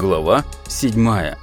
Глава 7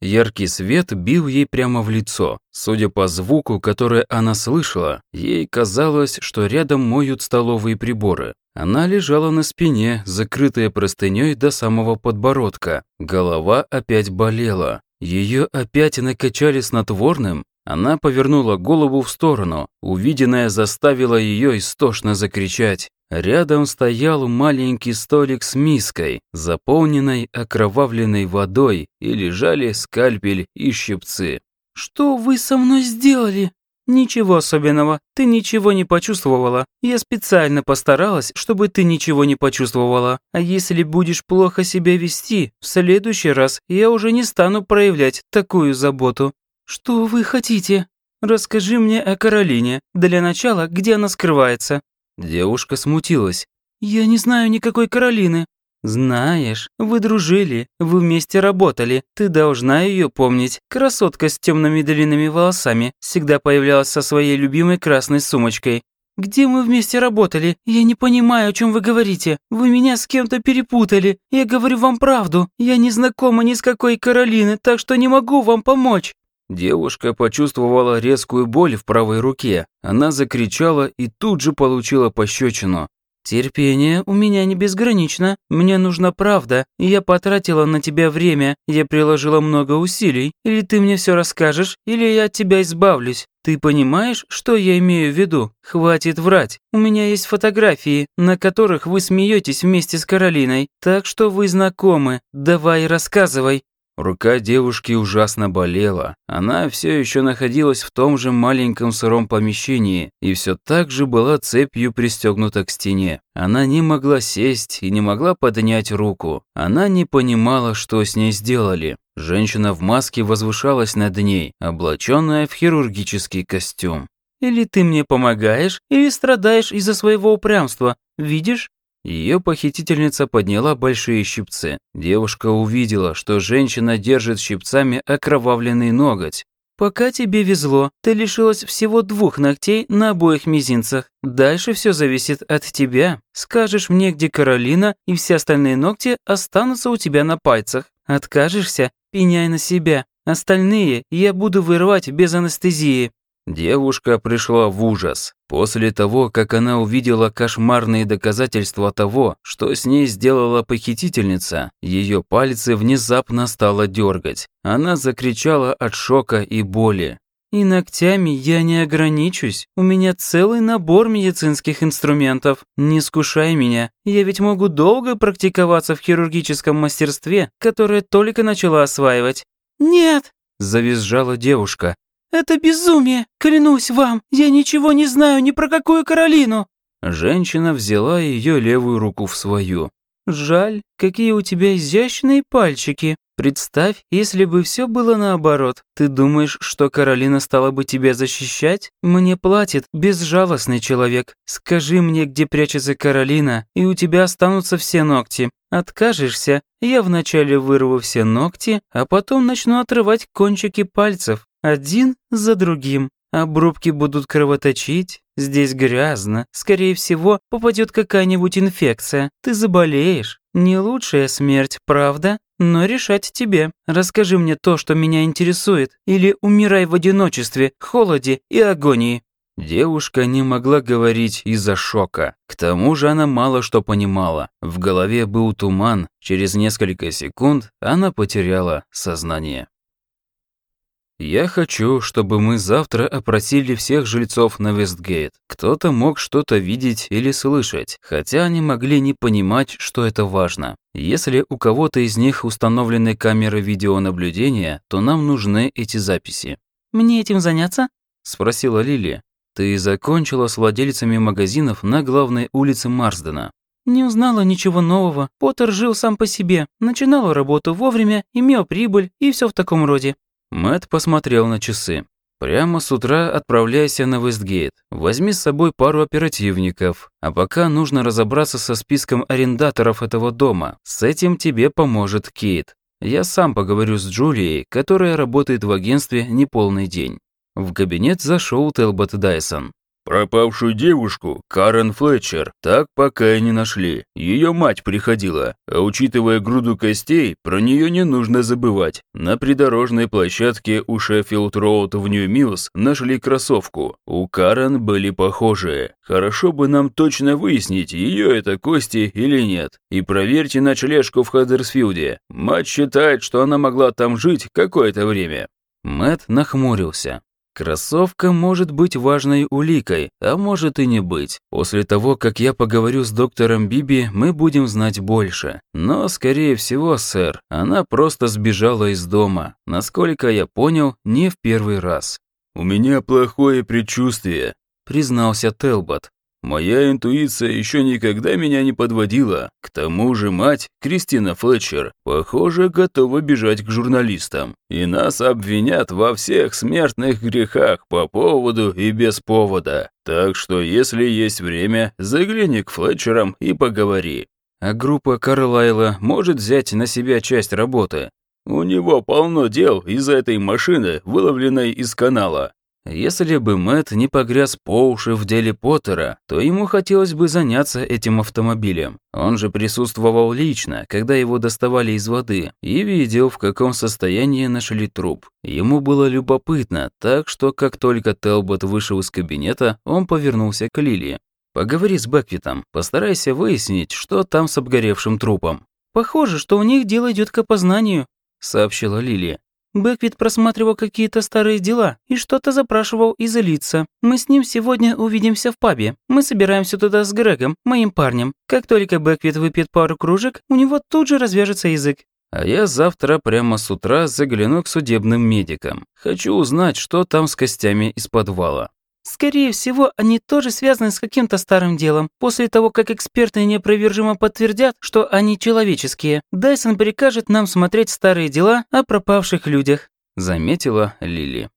Яркий свет бил ей прямо в лицо. Судя по звуку, который она слышала, ей казалось, что рядом моют столовые приборы. Она лежала на спине, закрытая простыней до самого подбородка. Голова опять болела. Ее опять накачали снотворным. Она повернула голову в сторону. Увиденное заставило ее истошно закричать. Рядом стоял маленький столик с миской, заполненной окровавленной водой, и лежали скальпель и щипцы. «Что вы со мной сделали?» «Ничего особенного, ты ничего не почувствовала. Я специально постаралась, чтобы ты ничего не почувствовала. А если будешь плохо себя вести, в следующий раз я уже не стану проявлять такую заботу». «Что вы хотите?» «Расскажи мне о Каролине. Для начала, где она скрывается?» Девушка смутилась. «Я не знаю никакой Каролины». «Знаешь, вы дружили, вы вместе работали, ты должна ее помнить. Красотка с темными длинными волосами всегда появлялась со своей любимой красной сумочкой. «Где мы вместе работали? Я не понимаю, о чем вы говорите. Вы меня с кем-то перепутали. Я говорю вам правду. Я не знакома ни с какой Каролины, так что не могу вам помочь». Девушка почувствовала резкую боль в правой руке. Она закричала и тут же получила пощечину. «Терпение у меня не безгранично. Мне нужна правда. Я потратила на тебя время. Я приложила много усилий. Или ты мне все расскажешь, или я от тебя избавлюсь. Ты понимаешь, что я имею в виду? Хватит врать. У меня есть фотографии, на которых вы смеетесь вместе с Каролиной. Так что вы знакомы. Давай рассказывай. Рука девушки ужасно болела. Она все еще находилась в том же маленьком сыром помещении и все так же была цепью пристегнута к стене. Она не могла сесть и не могла поднять руку. Она не понимала, что с ней сделали. Женщина в маске возвышалась над ней, облаченная в хирургический костюм. «Или ты мне помогаешь, или страдаешь из-за своего упрямства. Видишь, ее похитительница подняла большие щипцы. Девушка увидела, что женщина держит щипцами окровавленный ноготь. «Пока тебе везло, ты лишилась всего двух ногтей на обоих мизинцах. Дальше все зависит от тебя. Скажешь мне, где Каролина, и все остальные ногти останутся у тебя на пальцах. Откажешься? Пеняй на себя. Остальные я буду вырывать без анестезии». Девушка пришла в ужас. После того, как она увидела кошмарные доказательства того, что с ней сделала похитительница, ее пальцы внезапно стало дергать. Она закричала от шока и боли. «И ногтями я не ограничусь. У меня целый набор медицинских инструментов. Не скушай меня. Я ведь могу долго практиковаться в хирургическом мастерстве, которое только начала осваивать». «Нет!» – завизжала девушка. «Это безумие! Клянусь вам, я ничего не знаю ни про какую Каролину!» Женщина взяла ее левую руку в свою. «Жаль, какие у тебя изящные пальчики. Представь, если бы все было наоборот. Ты думаешь, что Каролина стала бы тебя защищать? Мне платит безжалостный человек. Скажи мне, где прячется Каролина, и у тебя останутся все ногти. Откажешься, я вначале вырву все ногти, а потом начну отрывать кончики пальцев один за другим. Обрубки будут кровоточить, здесь грязно, скорее всего, попадет какая-нибудь инфекция, ты заболеешь. Не лучшая смерть, правда? Но решать тебе. Расскажи мне то, что меня интересует, или умирай в одиночестве, холоде и агонии. Девушка не могла говорить из-за шока. К тому же она мало что понимала. В голове был туман. Через несколько секунд она потеряла сознание. Я хочу, чтобы мы завтра опросили всех жильцов на Вестгейт. Кто-то мог что-то видеть или слышать, хотя они могли не понимать, что это важно. Если у кого-то из них установлены камеры видеонаблюдения, то нам нужны эти записи. «Мне этим заняться?» – спросила Лили. «Ты закончила с владельцами магазинов на главной улице Марсдена. Не узнала ничего нового. Поттер жил сам по себе, начинал работу вовремя, имел прибыль и все в таком роде. Мэт посмотрел на часы. «Прямо с утра отправляйся на Вестгейт. Возьми с собой пару оперативников. А пока нужно разобраться со списком арендаторов этого дома. С этим тебе поможет Кейт. Я сам поговорю с Джулией, которая работает в агентстве неполный день». В кабинет зашел Телбот Дайсон. Пропавшую девушку, Карен Флетчер, так пока и не нашли. Ее мать приходила. А учитывая груду костей, про нее не нужно забывать. На придорожной площадке у Шеффилд-Роуд в Нью-Миллс нашли кроссовку. У Карен были похожие. Хорошо бы нам точно выяснить, ее это кости или нет. И проверьте ночлежку в Хаддерсфилде. Мать считает, что она могла там жить какое-то время. Мэт нахмурился. Кроссовка может быть важной уликой, а может и не быть. После того, как я поговорю с доктором Биби, мы будем знать больше. Но, скорее всего, сэр, она просто сбежала из дома. Насколько я понял, не в первый раз. «У меня плохое предчувствие», — признался Телбот. Моя интуиция еще никогда меня не подводила. К тому же мать, Кристина Флетчер, похоже, готова бежать к журналистам. И нас обвинят во всех смертных грехах по поводу и без повода. Так что, если есть время, загляни к Флетчерам и поговори. А группа Карлайла может взять на себя часть работы. У него полно дел из-за этой машины, выловленной из канала. Если бы Мэт не погряз по уши в деле Поттера, то ему хотелось бы заняться этим автомобилем. Он же присутствовал лично, когда его доставали из воды, и видел, в каком состоянии нашли труп. Ему было любопытно, так что как только Телбот вышел из кабинета, он повернулся к Лили. «Поговори с Беквитом, постарайся выяснить, что там с обгоревшим трупом». «Похоже, что у них дело идет к опознанию», — сообщила Лили. Бэквит просматривал какие-то старые дела и что-то запрашивал из лица. Мы с ним сегодня увидимся в пабе. Мы собираемся туда с Грегом, моим парнем. Как только Бэквит выпьет пару кружек, у него тут же развяжется язык. А я завтра прямо с утра загляну к судебным медикам. Хочу узнать, что там с костями из подвала. Скорее всего, они тоже связаны с каким-то старым делом. После того, как эксперты неопровержимо подтвердят, что они человеческие, Дайсон прикажет нам смотреть старые дела о пропавших людях», заметила Лили.